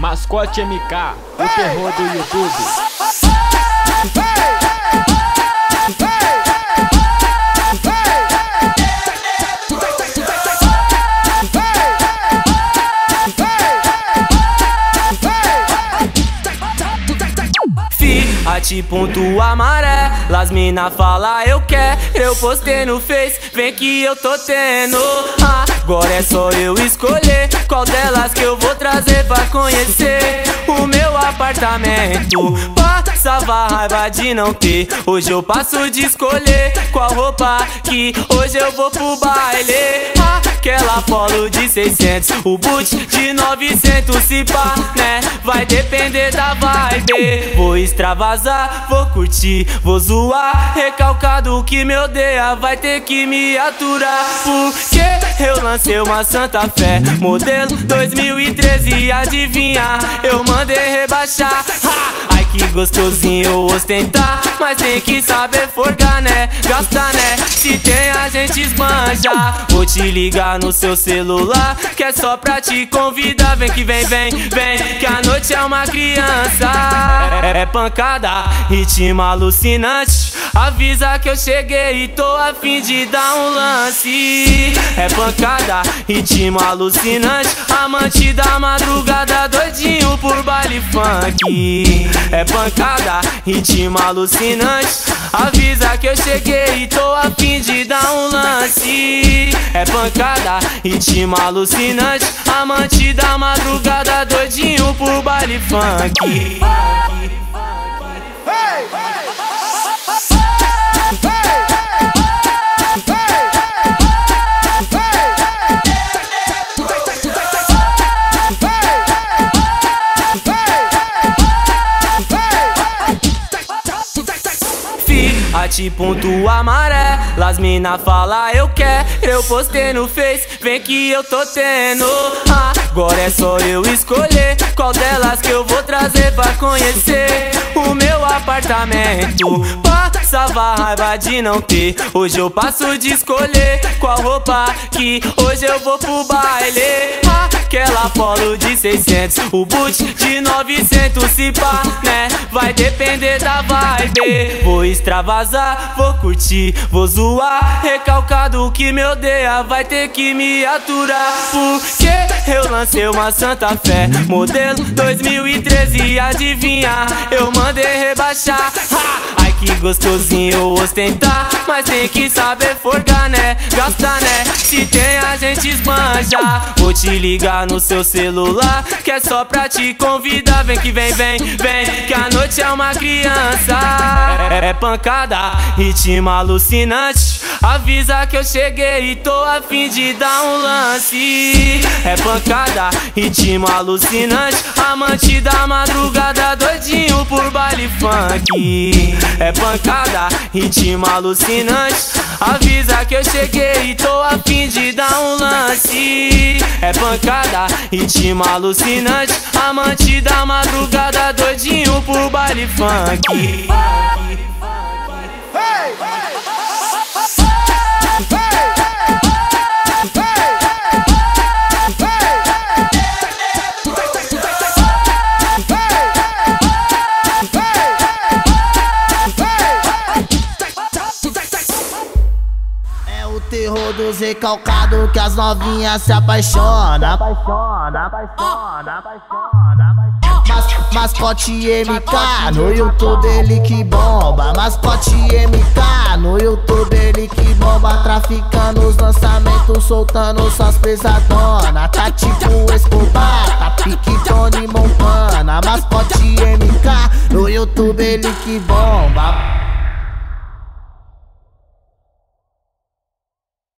Mascote MK, o terror do YouTube. Ati ponto amaré, las mina fala eu quero Eu postei no Face, vem que eu tô tendo Agora é só eu escolher Qual delas que eu vou trazer pra conhecer. O meu apartamento Passava raiva de não ter. Hoje eu passo de escolher Qual roupa que hoje eu vou pro baile. Aquela polo de 600 O boot de 900 Se pá, né? Vai depender da vibe. Vou extravasar, vou curtir Vou zoar, recalcado que me odeia Vai ter que me aturar. Porque eu lancei uma Santa Fé. Modelo 2013 Adivinha, eu mandei rebaixar. Ha! Que gostosinho ostentar. Mas tem que saber forgar, né? Gasta, né? Se tem a gente esbanja Vou te ligar no seu celular Que é só pra te convidar. Vem que vem, vem, vem Que a noite é uma criança. É, é pancada, ritmo alucinante Avisa que eu cheguei e tô a fim de dar um lance. É pancada, ritmo alucinante. Amante da madrugada, doidinho por baile funk. É pancada, ritmo alucinante. Avisa que eu cheguei e tô a fim de dar um lance. É pancada, ritmo alucinante. Amante da madrugada, doidinho por baile funk Ati ponto amaré, las mina fala eu quero Eu postei no Face, vem que eu tô tendo. Agora é só eu escolher Qual delas que eu vou trazer pra conhecer. O meu apartamento Passava raiva de não ter. Hoje eu passo de escolher Qual roupa que hoje eu vou pro baile. Aquela polo de 600 O boot de 900 Se pá, né? Vai depender da vibe. Vou extravasar, vou curtir Vou zoar, recalcado que me odeia Vai ter que me aturar. Porque eu lancei uma Santa Fé Modelo 2013 Adivinha, eu mandei rebaixar. Ha! Que gostosinho ostentar Mas tem que saber forgar, né? Gasta, né? Se tem a gente esbanja Vou te ligar no seu celular Que é só pra te convidar Vem que vem, vem, vem Que a noite é uma criança É, é pancada, ritmo alucinante Avisa que eu cheguei e tô a fim de dar um lance. É pancada, ritmo alucinante. Amante da madrugada, doidinho por baile funk. É pancada, ritmo alucinante. Avisa que eu cheguei e tô a fim de dar um lance. É pancada, ritmo alucinante. Amante da madrugada, doidinho por baile funk terror dos recalcados que as novinhas se apaixona. Apaixona, apaixona, apaixona, Mas, mascote MK no YouTube ele que bomba. Mascote MK no YouTube ele que bomba. Traficando os lançamentos, soltando suas pesadona. Tá tipo Escobar, tá pique Tony Montana. Mascote MK no YouTube ele que bomba.